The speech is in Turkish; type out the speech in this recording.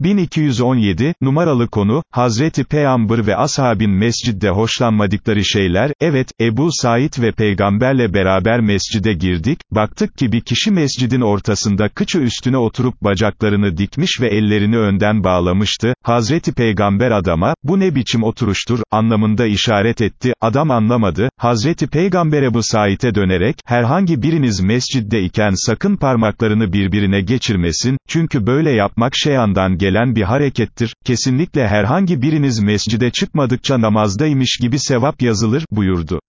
1217, numaralı konu, Hazreti Peygamber ve ashabin mescidde hoşlanmadıkları şeyler, evet, Ebu Said ve peygamberle beraber mescide girdik, baktık ki bir kişi mescidin ortasında kıçı üstüne oturup bacaklarını dikmiş ve ellerini önden bağlamıştı, Hazreti Peygamber adama, bu ne biçim oturuştur, anlamında işaret etti, adam anlamadı, Hazreti Peygamber Ebu Said'e dönerek, herhangi biriniz mescidde iken sakın parmaklarını birbirine geçirmesin, çünkü böyle yapmak şeyandan gelen bir harekettir, kesinlikle herhangi biriniz mescide çıkmadıkça namazdaymış gibi sevap yazılır, buyurdu.